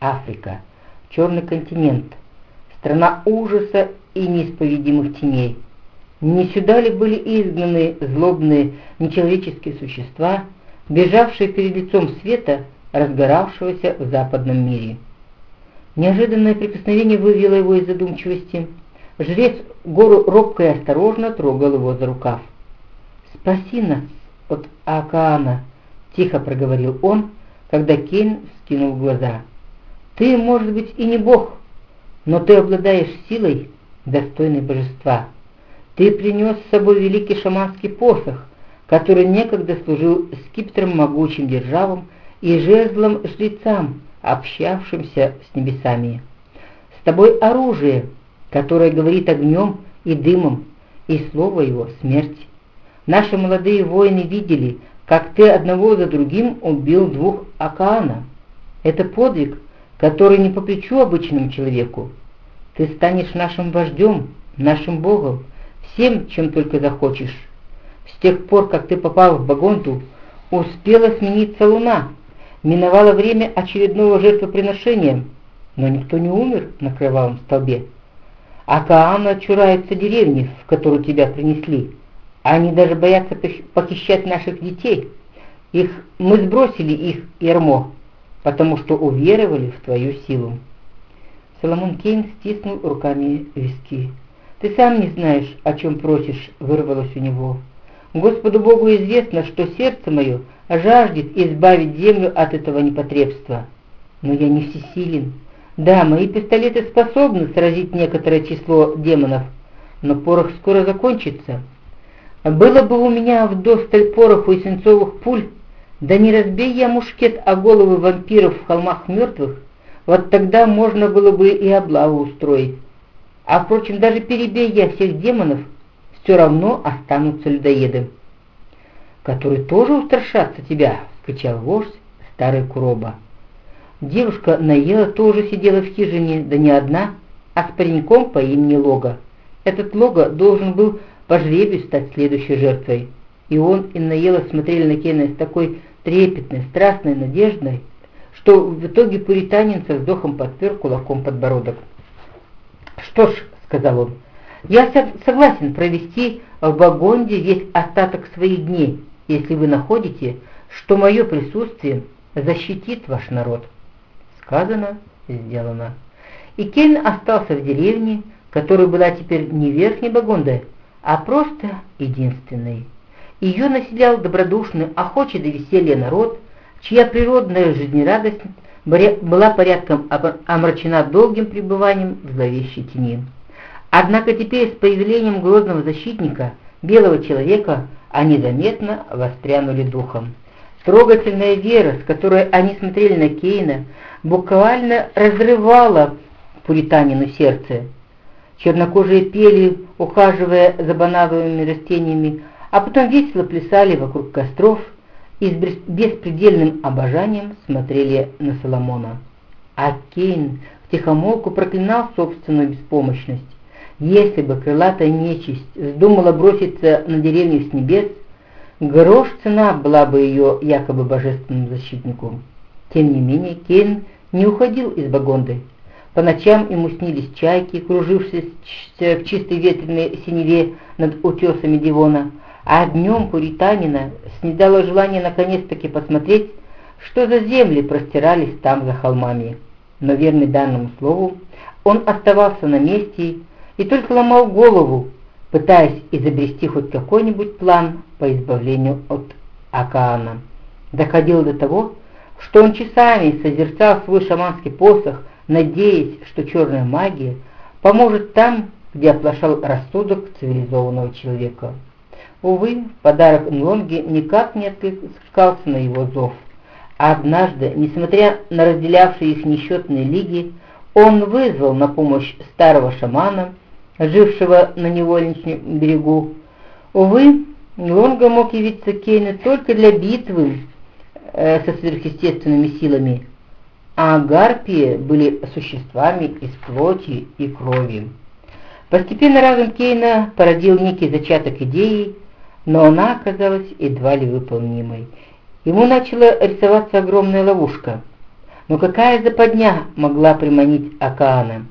Африка, черный континент, страна ужаса и неисповедимых теней. Не сюда ли были изгнаны злобные нечеловеческие существа, бежавшие перед лицом света, разгоравшегося в западном мире? Неожиданное прикосновение вывело его из задумчивости. Жрец гору робко и осторожно трогал его за рукав. «Спаси нас от Акаана!» — тихо проговорил он, когда Кейн вскинул глаза. «Ты, может быть, и не бог, но ты обладаешь силой, достойной божества. Ты принес с собой великий шаманский посох, который некогда служил скипетром могучим державам и жезлом жрецам, общавшимся с небесами. С тобой оружие, которое говорит огнем и дымом, и слово его — смерть. Наши молодые воины видели, как ты одного за другим убил двух Акаана. Это подвиг, который не по плечу обычному человеку. Ты станешь нашим вождем, нашим богом, всем, чем только захочешь. С тех пор, как ты попал в Багонту, успела смениться луна, миновало время очередного жертвоприношения, но никто не умер на кровавом столбе. А Каана чурается деревни, в которую тебя принесли. Они даже боятся похищать наших детей. Их, мы сбросили их ярмо, потому что уверовали в твою силу. Соломон Кейн стиснул руками виски. «Ты сам не знаешь, о чем просишь», — вырвалось у него. «Господу Богу известно, что сердце мое жаждет избавить землю от этого непотребства. Но я не всесилен. Да, мои пистолеты способны сразить некоторое число демонов, но порох скоро закончится. Было бы у меня вдосталь пороху и свинцовых пуль, да не разбей я мушкет о головы вампиров в холмах мертвых, вот тогда можно было бы и облаву устроить. А впрочем, даже перебей я всех демонов, все равно останутся людоеды, которые тоже устрашатся тебя, — кричал вождь старый Куроба. Девушка Наела тоже сидела в хижине, да не одна, а с пареньком по имени Лога. Этот Лога должен был по жребию стать следующей жертвой. И он, и Наела смотрели на Кена с такой трепетной, страстной надеждой, что в итоге пуританин со вздохом подпер кулаком подбородок. «Что ж», — сказал он, — «я согласен провести в Багонде весь остаток своих дней, если вы находите, что мое присутствие защитит ваш народ». Сказано, сделано. И Кейн остался в деревне, которая была теперь не верхней Багондой, а просто единственной. Ее населял добродушный, охочий до веселья народ, чья природная жизнерадость была порядком омрачена долгим пребыванием в зловещей тени. Однако теперь с появлением грозного защитника, белого человека, они заметно воспрянули духом. Трогательная вера, с которой они смотрели на Кейна, буквально разрывала пуританину сердце. Чернокожие пели, ухаживая за банановыми растениями, а потом весело плясали вокруг костров – и с беспредельным обожанием смотрели на Соломона. А Кейн втихомолку проклинал собственную беспомощность. Если бы крылатая нечисть вздумала броситься на деревню с небес, грош цена была бы ее якобы божественному защитнику. Тем не менее, Кейн не уходил из Багонды. По ночам ему снились чайки, кружившиеся в чистой ветреной синеве над утесами Дивона, а днем пуританина снедало желание наконец-таки посмотреть, что за земли простирались там за холмами. Но верный данному слову, он оставался на месте и только ломал голову, пытаясь изобрести хоть какой-нибудь план по избавлению от Акаана. Доходило до того, что он часами созерцал свой шаманский посох, надеясь, что черная магия поможет там, где оплошал рассудок цивилизованного человека. Увы, подарок Нлонги никак не откликался на его зов. А однажды, несмотря на разделявшие их несчетные лиги, он вызвал на помощь старого шамана, жившего на невольничном берегу. Увы, Нлонга мог явиться Кейну только для битвы э, со сверхъестественными силами, а гарпии были существами из плоти и крови. Постепенно разум Кейна породил некий зачаток идеи, но она оказалась едва ли выполнимой. Ему начала рисоваться огромная ловушка. Но какая западня могла приманить Акаана?